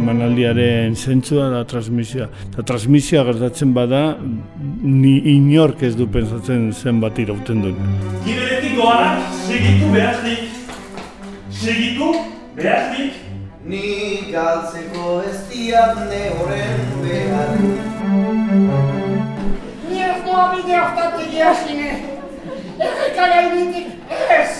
emanaldiaren zentzua da transmisioa. Eta transmisioa gertatzen bada, ni inork ez du pensatzen zenbat irauten duen. Giberetik doanak, segitu behaznik. Segitu behaznik. Ni galtzeko ez diat ne horren behar. Ni ez doa bide hortatik jasine. Errekala ibitik ez.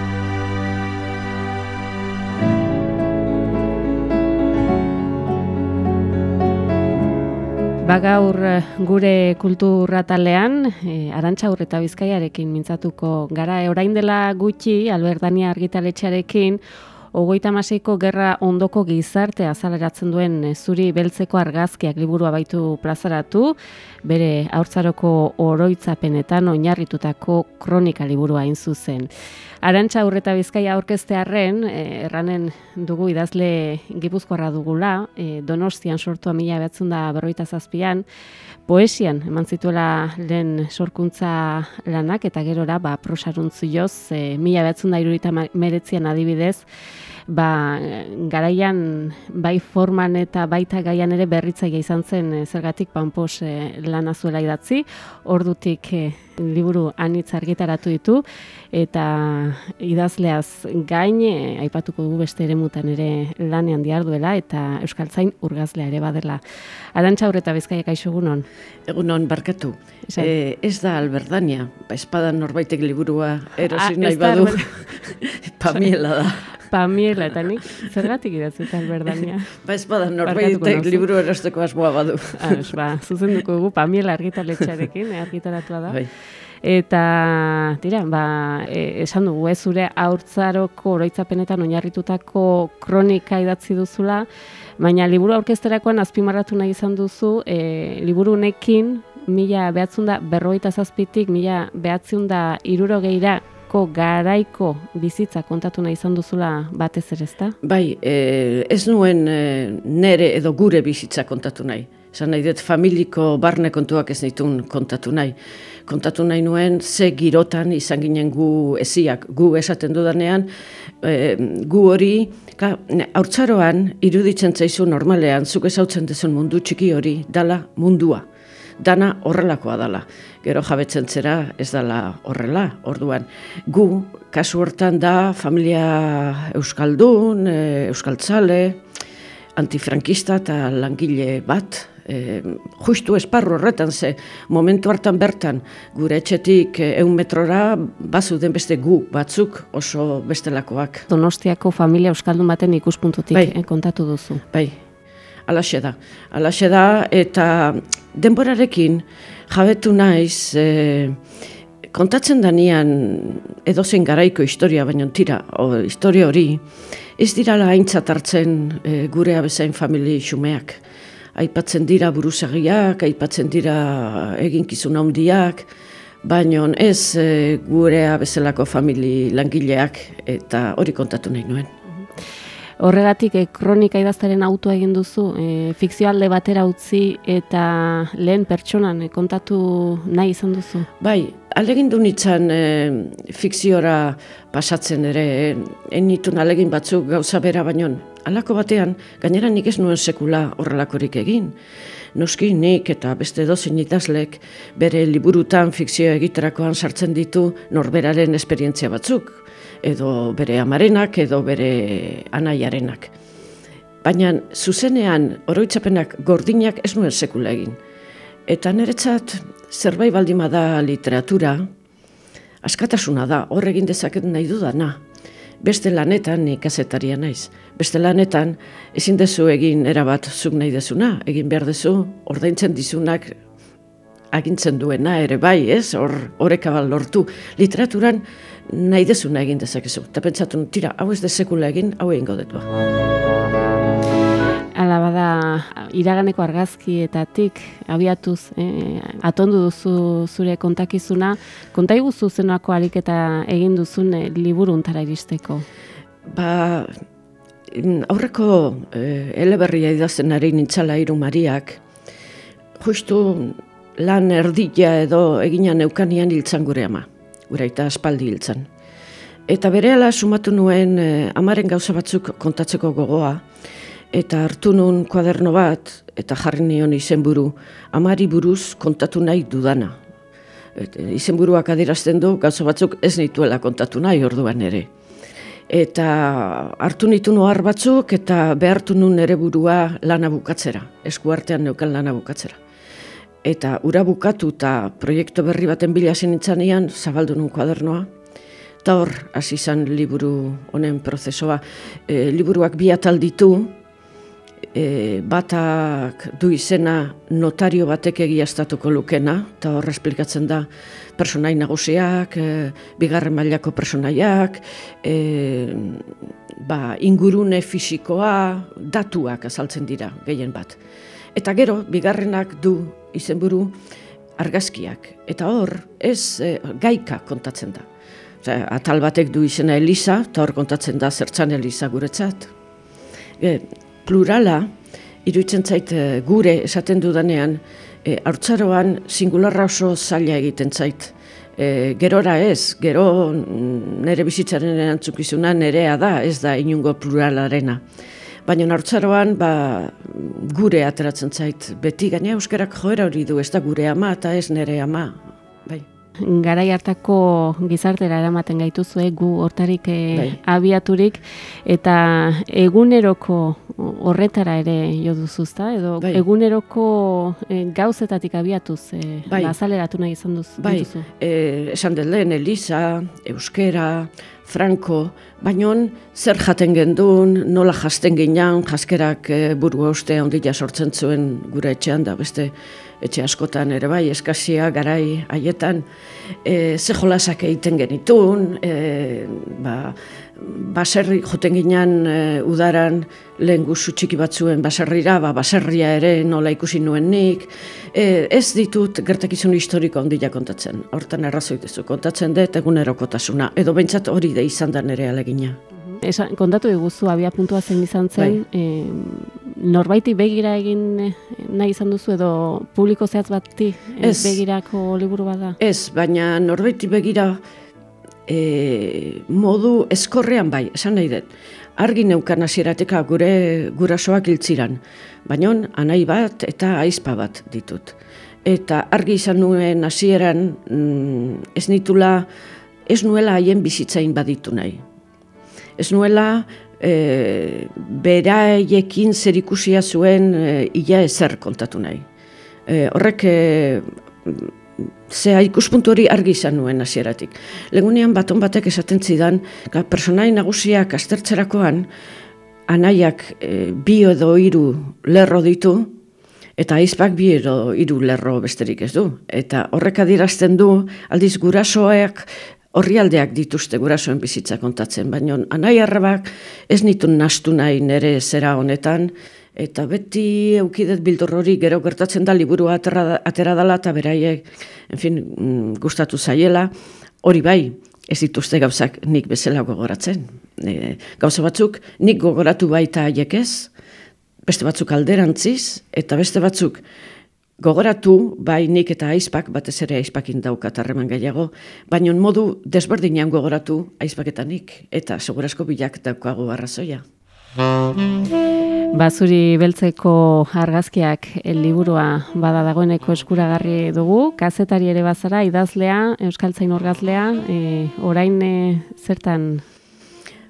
Bagaur eh, gure kulturratalean, e, Arantxa eta Bizkaiarekin mintzatuko gara. Orain dela gutxi, Albertania argitaletxearekin, Ogoita maseiko gerra ondoko gizarte azaleratzen duen eh, zuri beltzeko argazkiak liburua baitu plazaratu, bere haurtzaroko oroitzapenetan oinarritutako kronika liburua hain zuzen. Arantxa aurreta bizkaia aurkeztearren, eh, erranen dugu idazle gipuzkoarra dugula, eh, donostian sortua mila behatzen da berroita zazpian, poesian eman zituela lehen sorkuntza lanak, eta gerora ba, da irurita meretzian adibidez, ba, garaian bai forman eta baita gaian ere berritzaia izan zen e, zergatik panpos e, lana zuela idatzi, ordutik e, liburu anitz argitaratu ditu eta idazleaz gain e, aipatuko dugu beste ere mutan ere lanean diarduela eta euskaltzain urgazlea ere badela. Arantxa horreta bizkaiak aixogunon? Egunon, barkatu. E, ez da alberdania, ba, espada norbaitek liburua erosi Ah, nahi badu, pamiela da. Pamiela eta nik zergatik idatzuta alberdania. Ba, espada Barkatuko norbaitek liburu erosteko asmoa badu. Ados, ba, zuzenduko dugu Pamiela argitaletxearekin, eh, argitaratua da. Bai. Eta, tira, ba, e, esan dugu, ez zure haurtzaroko oroitzapenetan oinarritutako kronika idatzi duzula, baina liburu aurkezterakoan azpimarratu nahi izan duzu, e, liburu honekin, mila behatzun da berroita zazpitik, mila behatzun da irurogeirako garaiko bizitza kontatu nahi izan duzula batez ere, ezta? Bai, e, ez nuen e, nere edo gure bizitza kontatu nahi. Esan nahi dut, familiko barne kontuak ez nitun kontatu nahi. Kontatu nahi nuen, ze girotan izan ginen gu eziak, gu esaten dudanean, e, gu hori, ka, haurtzaroan, iruditzen zaizu normalean, zuk ezautzen dezun mundu txiki hori, dala mundua. Dana horrelakoa dala. Gero jabetzen zera ez dala horrela, orduan. Gu, kasu hortan da, familia euskaldun, e, euskaltzale, antifrankista eta langile bat, e, justu esparru horretan ze momentu hartan bertan gure etxetik e, eun metrora bazu den beste gu batzuk oso bestelakoak. Donostiako familia euskaldun baten ikuspuntutik Bai. eh, kontatu duzu. Bai, alaxe da. Alaxe da eta denborarekin jabetu naiz e, kontatzen danian edozein garaiko historia, baina tira, o, historia hori, ez dirala aintzat hartzen e, gure abezain famili xumeak. Aipatzen dira buruzagiak, aipatzen dira eginkizun handiak, baina ez e, gure abezalako famili langileak eta hori kontatu nahi nuen. Horregatik eh, kronika idaztaren autua egin duzu, eh, fikzio alde batera utzi eta lehen pertsonan eh, kontatu nahi izan duzu. Bai, alegin du nitzan e, fikziora pasatzen ere, e, enitun alegin batzuk gauza bera baino, alako batean, gainera nik ez nuen sekula horrelakorik egin. Noski nik eta beste dozein idazlek bere liburutan fikzio egiterakoan sartzen ditu norberaren esperientzia batzuk, edo bere amarenak, edo bere anaiarenak. Baina zuzenean oroitzapenak gordinak ez nuen sekula egin. Eta niretzat zerbait baldin bada literatura, askatasuna da, hor egin dezaket nahi dudana. Beste lanetan ni kazetaria naiz. Beste lanetan ezin dezu egin erabat zuk nahi dezuna, egin behar dezu, ordaintzen dizunak agintzen duena ere bai, ez? Hor orekabal lortu. Literaturan nahi dezuna egin dezakezu. Eta pentsatu, tira, hau ez desekula egin, hau egingo dut ba. Hala bada, iraganeko argazkietatik abiatuz eh, atondu duzu zure kontakizuna, konta iguzu zenako ariketa egin duzun eh, liburu untara iristeko? Ba, aurreko eh, eleberria idazten ari nintzala hiru mariak, justu lan erdila edo egina neukanian hiltzan gure ama, gure aita aspaldi hiltzan. Eta berehala sumatu nuen eh, amaren gauza batzuk kontatzeko gogoa, eta hartu nun kuaderno bat, eta jarri nion izenburu, amari buruz kontatu nahi dudana. Et, eh, izenburuak adierazten du gauza batzuk ez nituela kontatu nahi orduan ere. Eta hartu nitu noar batzuk eta behartu nun ere burua lana bukatzera, eskuartean neukan lana bukatzera. Eta ura bukatu eta proiektu berri baten bila nintzanian, zabaldu nun kuadernoa. Eta hor, hasi izan liburu honen prozesoa. E, liburuak bi atal ditu, e, batak du izena notario batek egiaztatuko lukena, eta hor esplikatzen da personai nagusiak, e, bigarren mailako personaiak, e, ba, ingurune fisikoa, datuak azaltzen dira gehien bat. Eta gero, bigarrenak du izenburu argazkiak. Eta hor, ez e, gaika kontatzen da. Osea, atal batek du izena Elisa, eta hor kontatzen da zertzan Elisa guretzat. E, plurala, iruditzen zait e, gure esaten dudanean, e, haurtzaroan singularra oso zaila egiten zait. E, gerora ez, gero nere bizitzaren erantzukizuna nerea da, ez da inungo pluralarena. Baina haurtzaroan ba, gure ateratzen zait. Beti gaina euskerak joera hori du, ez da gure ama eta ez nere ama. Bai. garai hartako gizartera eramaten gaituzue gu hortarik eh, Bai. abiaturik eta eguneroko horretara ere jo duzuzta edo Bai. eguneroko eh, gauzetatik abiatuz eh, Bai. azaleratu nahi izan duz, Bai, e, esan dut lehen, Elisa, Euskera, Franco, baino zer jaten gendun, nola jasten ginean, jaskerak e, buru hauste ondila sortzen zuen gure etxean da, beste etxe askotan ere bai, eskasia, garai, haietan, e, ze jolasak egiten genitun, e, ba, baserri joten ginean e, udaran lehen guzu txiki batzuen baserrira, ba, baserria ere nola ikusi nuen nik, e, ez ditut gertakizun historiko ondila kontatzen, hortan errazoi duzu, kontatzen dut egunerokotasuna, edo behintzat hori da izan da nere alegina. Esan, kontatu diguzu abia puntua zein izan zen, eh, norbaiti begira egin eh, nahi izan duzu edo publiko zehatz bati eh, Ez. begirako liburu bada? Ez, baina norbaiti begira e, modu eskorrean bai, esan nahi dut. Argi neukan hasieratika gure gurasoak hiltziran, baina anai bat eta aizpa bat ditut. Eta argi izan nuen hasieran mm, ez nitula, ez nuela haien bizitzain baditu nahi. Ez nuela e, beraiekin zer ikusia zuen e, ia ezer kontatu nahi. E, horrek e, zea ikuspuntu hori argi izan nuen hasieratik. Legunean baton batek esaten zidan, ga, personai nagusiak aztertzerakoan, anaiak e, bi edo hiru lerro ditu, eta aizpak bi edo hiru lerro besterik ez du. Eta horrek adierazten du, aldiz gurasoak horrialdeak dituzte gurasoen bizitza kontatzen, baina anai arrebak ez nitun nastu nahi nere zera honetan, eta beti eukidet bildur hori gero gertatzen da liburua atera, atera dala eta beraiek, en fin, mm, gustatu zaiela, hori bai, ez dituzte gauzak nik bezala gogoratzen. E, gauza batzuk nik gogoratu baita haiek ez, beste batzuk alderantziz, eta beste batzuk gogoratu, bai nik eta aizpak, batez ere aizpakin daukat harreman gehiago, baina modu desberdinean gogoratu aizpak eta segurazko bilak daukagu arrazoia. Bazuri beltzeko argazkiak el liburua bada dagoeneko eskuragarri dugu, kazetari ere bazara, idazlea, euskaltzain orgazlea, e, orain e, zertan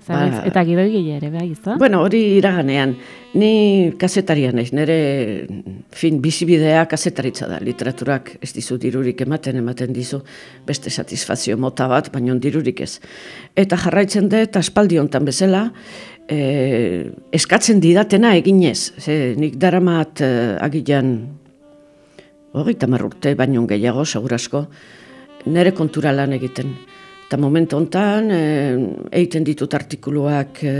Ba- eta gidoi gile ere, bai, izta? Bueno, hori iraganean, ni kazetaria naiz, nire fin bizibidea kazetaritza da, literaturak ez dizu dirurik ematen, ematen dizu beste satisfazio mota bat, baina dirurik ez. Eta jarraitzen dut, aspaldi hontan bezala, eh, eskatzen didatena eginez, ze nik daramat eh, agilan hogeita hamar urte, baino gehiago, segurasko, nire kontura lan egiten. Eta momentu hontan, e, egiten ditut artikuluak, e,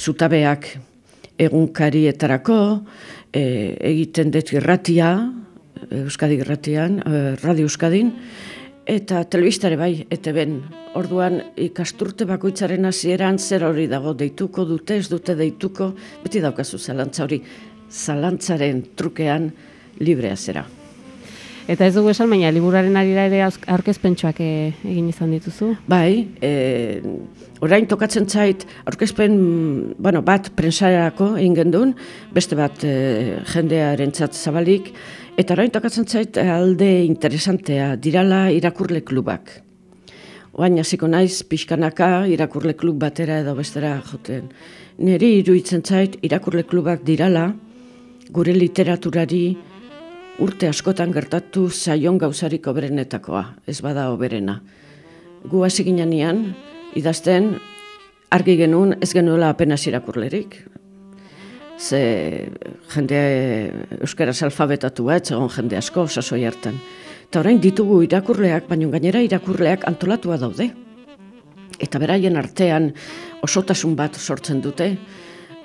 zutabeak, egunkarietarako, e, egiten dut irratia, Euskadi irratian, e, Radio Euskadin, eta telebistare bai, eta ben, orduan ikasturte bakoitzaren hasieran zer hori dago, deituko dute, ez dute deituko, beti daukazu zalantza hori, zalantzaren trukean librea zera. Eta ez dugu esan, baina liburaren arira ere aurkezpentsuak e, egin izan dituzu? Bai, e, orain tokatzen zait, aurkezpen bueno, bat prensarako egin gendun, beste bat e, jendearen zabalik, eta orain tokatzen zait alde interesantea, dirala irakurle klubak. Oain hasiko naiz pixkanaka irakurle klub batera edo bestera joten. Neri iruditzen zait irakurle klubak dirala, gure literaturari, urte askotan gertatu zaion gauzarik oberenetakoa, ez bada oberena. Gu hasi ginean idazten, argi genuen ez genuela apenas irakurlerik. Ze jende euskaraz alfabetatua, ez egon jende asko, sasoi hartan. Eta orain ditugu irakurleak, baina gainera irakurleak antolatua daude. Eta beraien artean osotasun bat sortzen dute,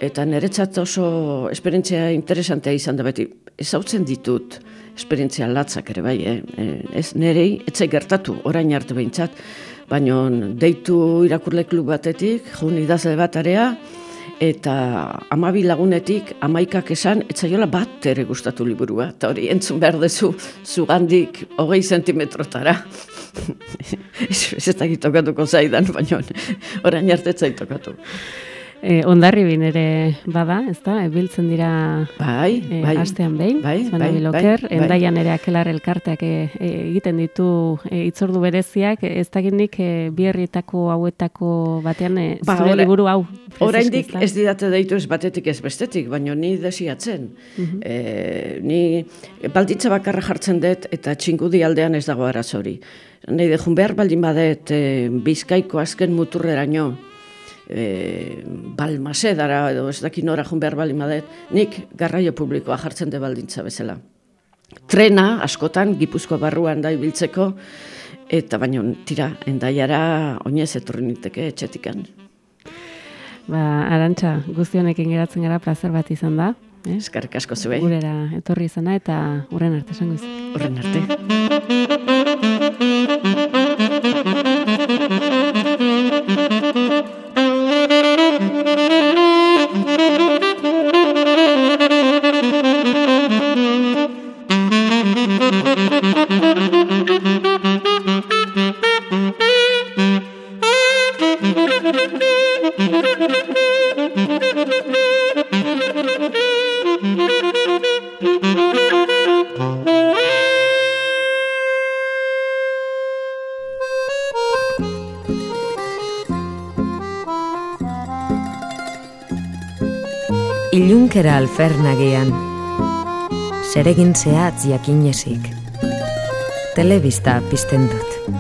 eta niretzat oso esperientzia interesantea izan da beti, ezautzen ditut esperientzia latzak ere bai, eh? eh ez nerei, etzai gertatu, orain arte behintzat, baina deitu irakurle klub batetik, jun idazle bat area, eta amabi lagunetik amaikak esan, etzaiola bat ere gustatu liburua, eta hori entzun behar dezu zugandik hogei sentimetrotara. ez ez da tokatuko zaidan, baina orain arte etzai tokatu. E, ondarri bin ere bada, ez da, ebiltzen dira bai, e, bai, astean behin, bai, bai, bai, bai, endaian ere akelar elkarteak e, e, egiten ditu e, itzordu bereziak, ez da gindik e, bierritako hauetako batean e, ba, zure liburu hau. Oraindik ez didate deitu ez batetik ez bestetik, baina ni desiatzen. Mm e, ni balditza bakarra jartzen dut eta txingudi aldean ez dago arazori. Nei dejun behar baldin badet e, bizkaiko azken muturreraino, e, balmase dara, edo ez daki nora jun behar bali madet, nik garraio publikoa jartzen de baldintza bezala. Trena, askotan, gipuzko barruan da ibiltzeko, eta baino tira, endaiara oinez etorri niteke etxetikan. Ba, arantxa, guztionekin geratzen gara plazer bat izan da. Eh? Eskarrik asko zuei. Gurera etorri izana eta urren arte esango Urren arte. Alfernagian Zeregin zehatz jakinesik Telebista pizten dut.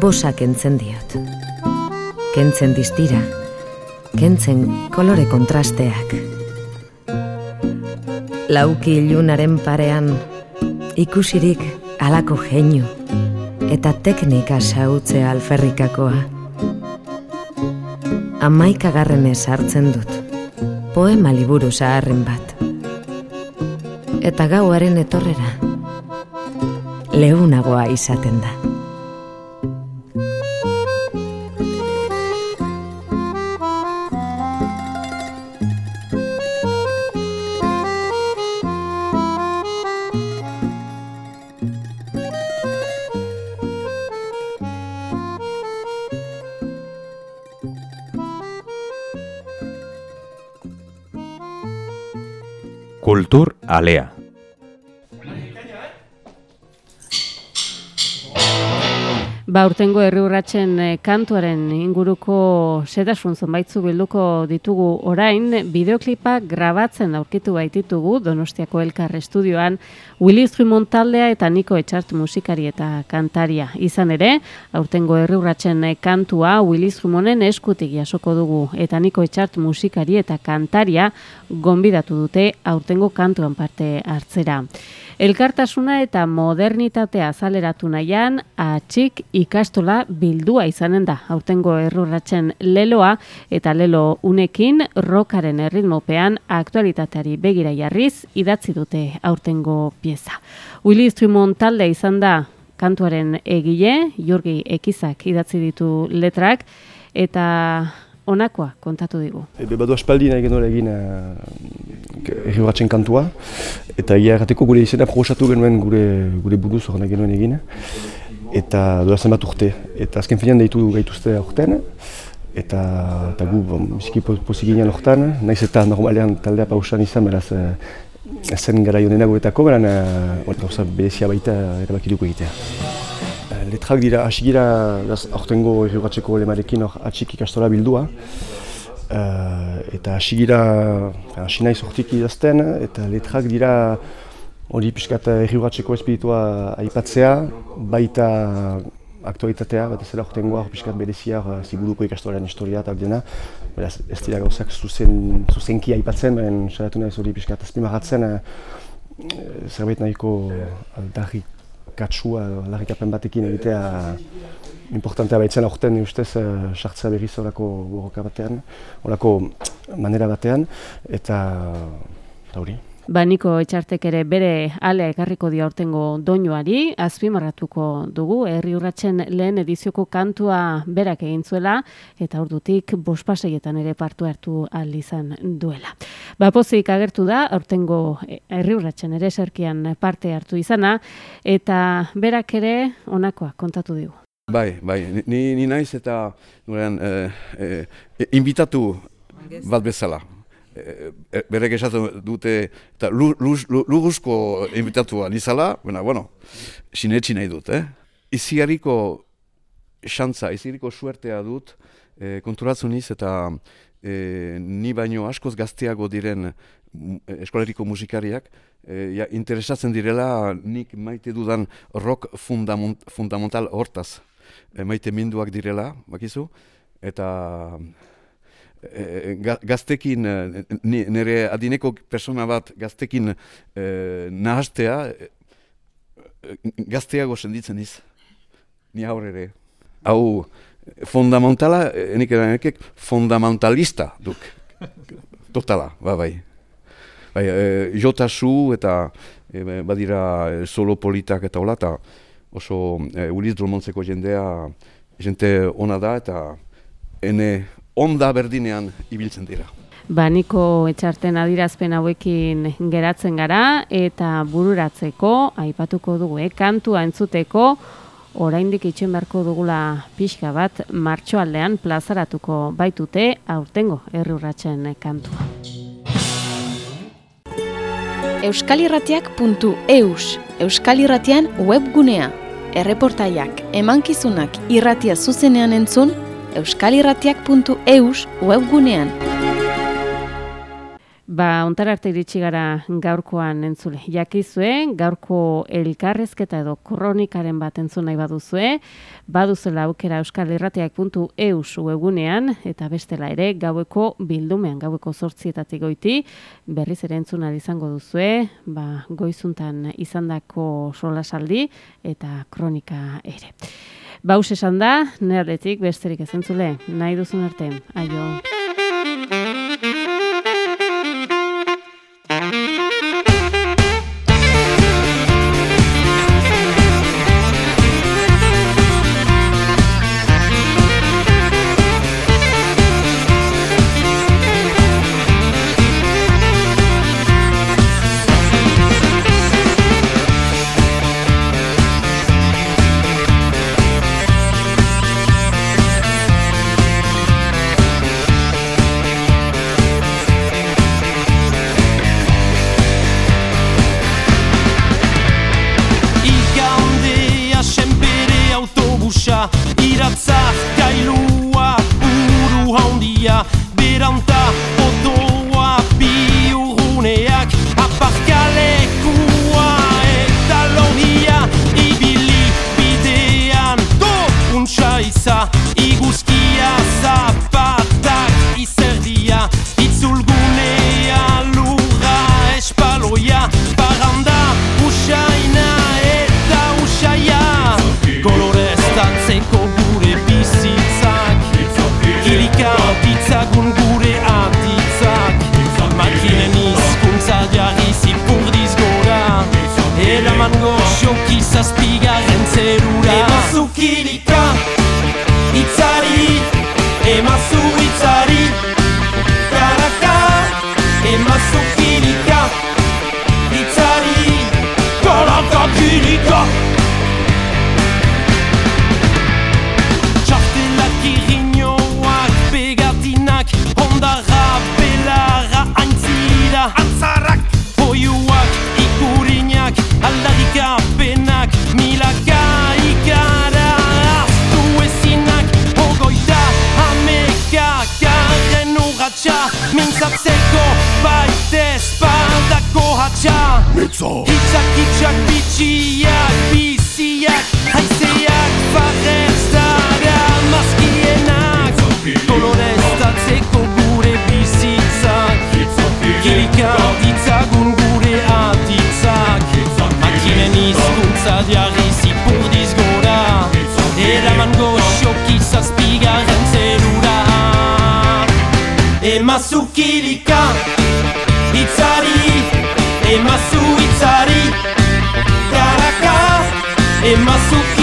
Bosak entzen diot. Kentzen distira Kentzen kolore kontrasteak. Lauki ilunaren parean Ikusirik alako jeinu Eta teknika sautzea alferrikakoa. Amaikagarrenez hartzen dut poema liburu zaharren bat. Eta gauaren etorrera, lehunagoa izaten da. Kultur Alea. Ba, urtengo herri urratzen eh, kantuaren inguruko setasun zonbaitzu bilduko ditugu orain, bideoklipa grabatzen aurkitu baititugu Donostiako Elkar Estudioan, Willy Strumon taldea eta Niko Etxart musikari eta kantaria. Izan ere, aurtengo herri urratzen eh, kantua Willy Strumonen eskutik jasoko dugu eta Niko Etxart musikari eta kantaria gonbidatu dute aurtengo kantuan parte hartzera. Elkartasuna eta modernitatea azaleratu nahian, atxik ikastola bildua izanen da. Aurtengo errurratzen leloa eta lelo unekin rokaren erritmopean aktualitateari begira jarriz idatzi dute aurtengo pieza. Willy Instrument talde izan da kantuaren egile, Jurgi Ekizak idatzi ditu letrak, eta honakoa kontatu digu. Ebe badu aspaldi nahi genuen egin uh, erri kantua, eta egia errateko gure izena proposatu genuen gure, gure buruz nahi genuen egin, eta doa zenbat urte. Eta azken finean deitu gaituzte aurten, eta, eta gu biziki pozik ginen horretan, nahiz eta normalean taldea pausan izan, beraz uh, zen gara jonena guretako, beran uh, gauza berezia baita erabakiduko egitea letrak dira, hasi gira, aurtengo erriugatzeko lemarekin hor atxik ikastola bildua. Uh, eta hasi gira, hasi nahi sortik idazten, eta letrak dira hori pixkat erriugatzeko espiritua aipatzea, baita aktualitatea, bat ez da aurtengoa hor pixkat berezia hor ziburuko ikastolaren historia eta dena. Beraz, ez dira gauzak zuzen, zuzenki aipatzen, baina salatu nahi hori pixkat azpimarratzen, zerbait nahiko aldarrik katsua larrikapen batekin egitea importantea baitzen aurten ustez uh, sartzea berriz horako borroka batean, horako manera batean, eta hori. Ba, Niko Etxartek ere bere alea ekarriko dio aurtengo doinuari, azpimarratuko dugu, herri urratzen lehen edizioko kantua berak egin zuela, eta ordutik bospaseietan ere partu hartu izan duela. Ba, pozik agertu da, aurtengo herri urratzen ere serkian parte hartu izana, eta berak ere onakoa kontatu digu. Bai, bai, ni, ni naiz eta nurean, eh, eh, invitatu bat bezala, E, e, berek esaten dute eta luguzko invitatua nizala, baina, bueno, sinetxi nahi dut, eh? Iziariko xantza, iziariko suertea dut, e, konturatzen niz eta e, ni baino askoz gazteago diren eskoleriko musikariak, e, ja, interesatzen direla nik maite dudan rock fundamental hortaz. E, maite minduak direla, bakizu, eta e, gaztekin, nire adineko persona bat gaztekin e, nahaztea, gazteago senditzen iz, ni aurre ere. Hau, fundamentala, enik erakek, fundamentalista duk. Totala, ba bai. Bai, e, jota eta e, badira solo politak eta hola, eta oso e, Uliz Drumontzeko jendea, jente ona da eta ene onda berdinean ibiltzen dira. Ba, niko etxarten adirazpen hauekin geratzen gara eta bururatzeko, aipatuko dugu, eh? kantua entzuteko, oraindik itxen beharko dugula pixka bat, martxoaldean plazaratuko baitute aurtengo errurratzen kantua. Euskalirratiak.eus Euskalirratian webgunea. Erreportaiak, emankizunak irratia zuzenean entzun, euskalirratiak.eus webgunean. Ba, ontar arte iritsi gara gaurkoan entzule. Jakizue, gaurko elkarrezketa edo kronikaren bat entzun nahi baduzue, baduzela aukera euskalirratiak.eus webgunean, eta bestela ere, gaueko bildumean, gaueko sortzietatik goiti, berriz ere entzun izango duzue, ba, goizuntan izandako solasaldi eta kronika ere. Baus esan da, nerdetik besterik ezentzule, nahi duzun arte, aio. ango show zazpigarren zerura. Emazu ren serura e itzari e mas su itzari karaka e mas itzari toro ko Karen urratxa Mintzatzeko Baitez Badako hatxa Hitzak hitzak bitxiak Biziak Haizeak Farrez Emazu kilika Itzari Emazu itzari. Karaka Emazu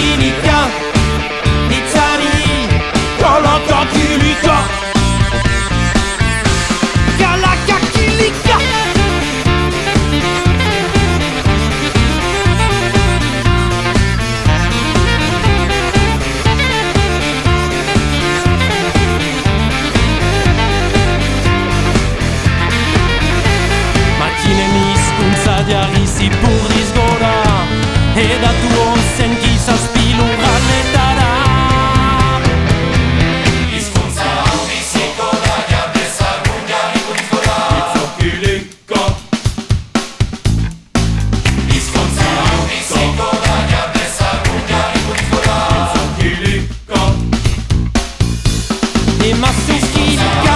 Emazu kilika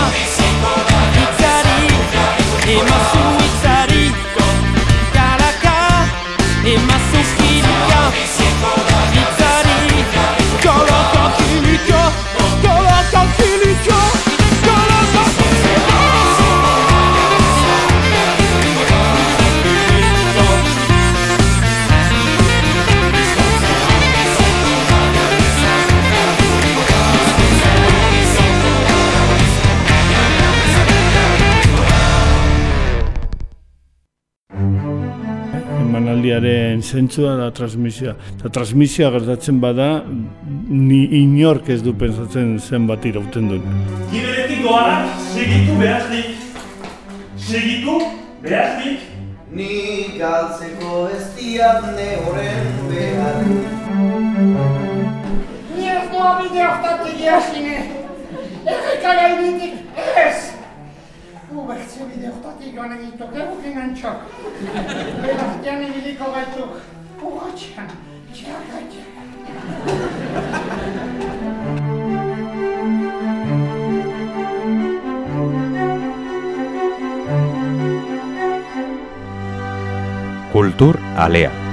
Itzari Emazu itzari emanaldiaren zentzua da transmisioa. Eta transmisioa gertatzen bada, ni inork ez du pensatzen zenbat irauten duen. Giberetik doanak segitu behaznik. Segitu behaznik. Ni galtzeko ez diatne horren behar Ni ez doa bide hortatik jasine. Erreka gainetik ez. kuuekesi Kultur alea.